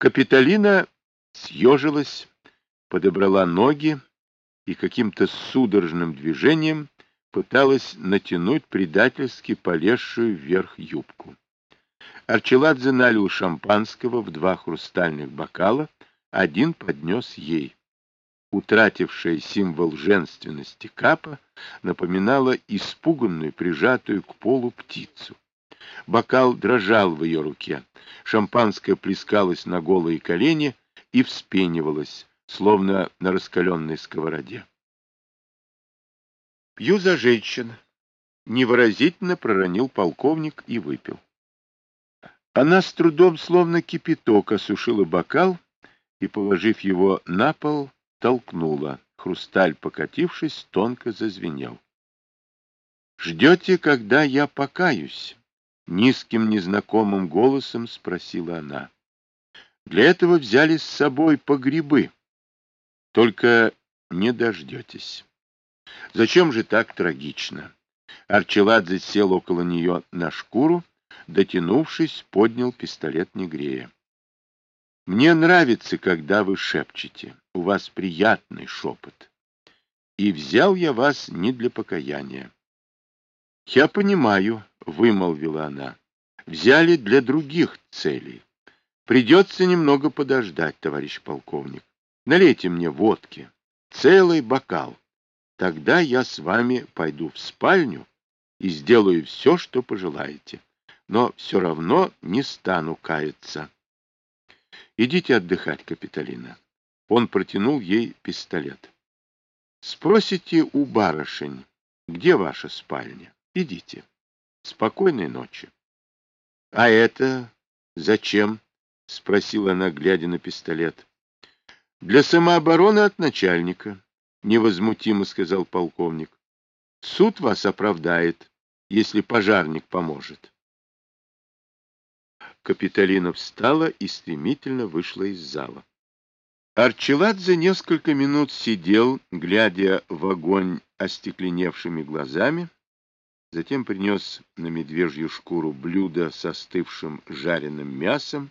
Капитолина съежилась, подобрала ноги и каким-то судорожным движением пыталась натянуть предательски полезшую вверх юбку. Арчеладзе налил шампанского в два хрустальных бокала, один поднес ей. Утратившая символ женственности капа напоминала испуганную, прижатую к полу птицу. Бокал дрожал в ее руке. Шампанское плескалось на голые колени и вспенивалось, словно на раскаленной сковороде. «Пью за женщин», — невыразительно проронил полковник и выпил. Она с трудом, словно кипяток, осушила бокал и, положив его на пол, толкнула. Хрусталь, покатившись, тонко зазвенел. «Ждете, когда я покаюсь?» Низким незнакомым голосом спросила она. Для этого взяли с собой по грибы. Только не дождетесь. Зачем же так трагично? Арчеладзе сел около нее на шкуру, дотянувшись, поднял пистолет Негрея. Мне нравится, когда вы шепчете. У вас приятный шепот. И взял я вас не для покаяния. Я понимаю, — вымолвила она. Взяли для других целей. Придется немного подождать, товарищ полковник. Налейте мне водки. Целый бокал. Тогда я с вами пойду в спальню и сделаю все, что пожелаете. Но все равно не стану каяться. Идите отдыхать, Капитолина. Он протянул ей пистолет. Спросите у барышень, где ваша спальня. Идите. Спокойной ночи. — А это зачем? — спросила она, глядя на пистолет. — Для самообороны от начальника, — невозмутимо сказал полковник. — Суд вас оправдает, если пожарник поможет. Капитолина встала и стремительно вышла из зала. Арчеладзе несколько минут сидел, глядя в огонь остекленевшими глазами, Затем принес на медвежью шкуру блюдо с остывшим жареным мясом,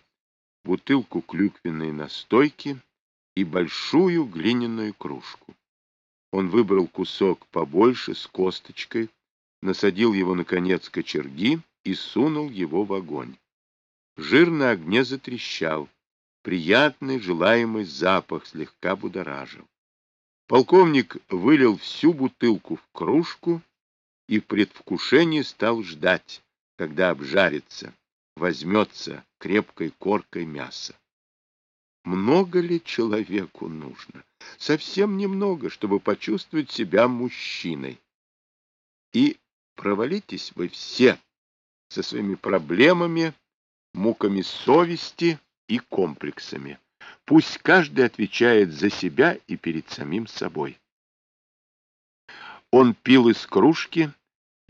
бутылку клюквенной настойки и большую глиняную кружку. Он выбрал кусок побольше с косточкой, насадил его на конец кочерги и сунул его в огонь. Жир на огне затрещал. Приятный, желаемый запах слегка будоражил. Полковник вылил всю бутылку в кружку и в предвкушении стал ждать, когда обжарится, возьмется крепкой коркой мяса. Много ли человеку нужно? Совсем немного, чтобы почувствовать себя мужчиной. И провалитесь вы все со своими проблемами, муками совести и комплексами. Пусть каждый отвечает за себя и перед самим собой. Он пил из кружки,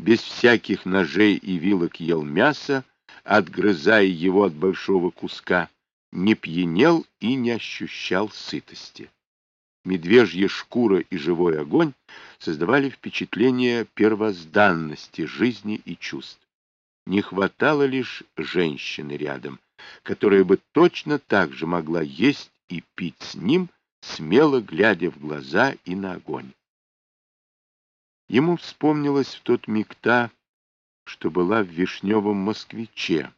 без всяких ножей и вилок ел мясо, отгрызая его от большого куска, не пьянел и не ощущал сытости. Медвежья шкура и живой огонь создавали впечатление первозданности жизни и чувств. Не хватало лишь женщины рядом, которая бы точно так же могла есть и пить с ним, смело глядя в глаза и на огонь. Ему вспомнилось в тот миг та, что была в вишневом москвиче,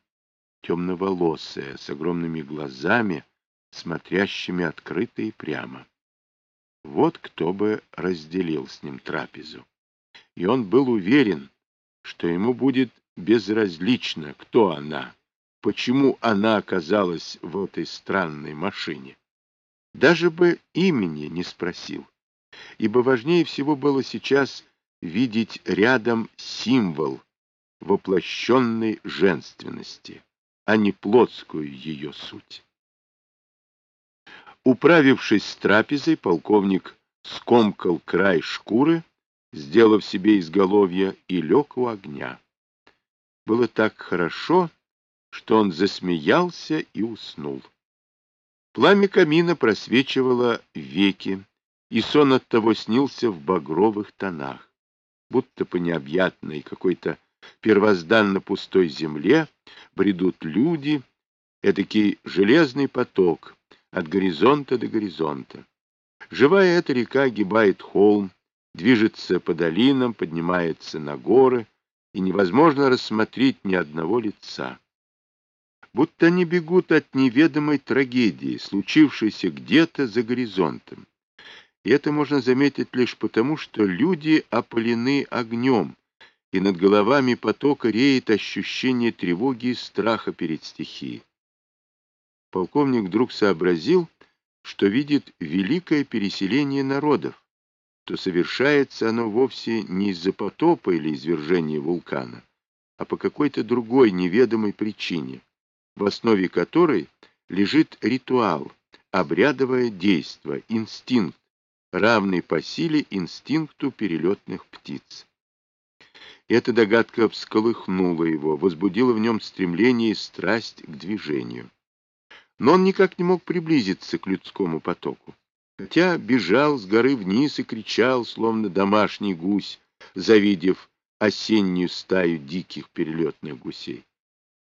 темноволосая, с огромными глазами, смотрящими открыто и прямо. Вот кто бы разделил с ним трапезу. И он был уверен, что ему будет безразлично, кто она, почему она оказалась в этой странной машине. Даже бы имени не спросил, ибо важнее всего было сейчас видеть рядом символ воплощенной женственности, а не плотскую ее суть. Управившись с трапезой, полковник скомкал край шкуры, сделав себе изголовье, и лег у огня. Было так хорошо, что он засмеялся и уснул. Пламя камина просвечивало веки, и сон от того снился в багровых тонах будто по необъятной какой-то первозданно пустой земле бредут люди, Эдакий железный поток от горизонта до горизонта. Живая эта река огибает холм, движется по долинам, поднимается на горы, и невозможно рассмотреть ни одного лица. Будто они бегут от неведомой трагедии, случившейся где-то за горизонтом. И это можно заметить лишь потому, что люди опалены огнем, и над головами потока реет ощущение тревоги и страха перед стихией. Полковник вдруг сообразил, что видит великое переселение народов, то совершается оно вовсе не из-за потопа или извержения вулкана, а по какой-то другой неведомой причине, в основе которой лежит ритуал, обрядовое действо, инстинкт, равный по силе инстинкту перелетных птиц. Эта догадка всколыхнула его, возбудила в нем стремление и страсть к движению. Но он никак не мог приблизиться к людскому потоку, хотя бежал с горы вниз и кричал, словно домашний гусь, завидев осеннюю стаю диких перелетных гусей.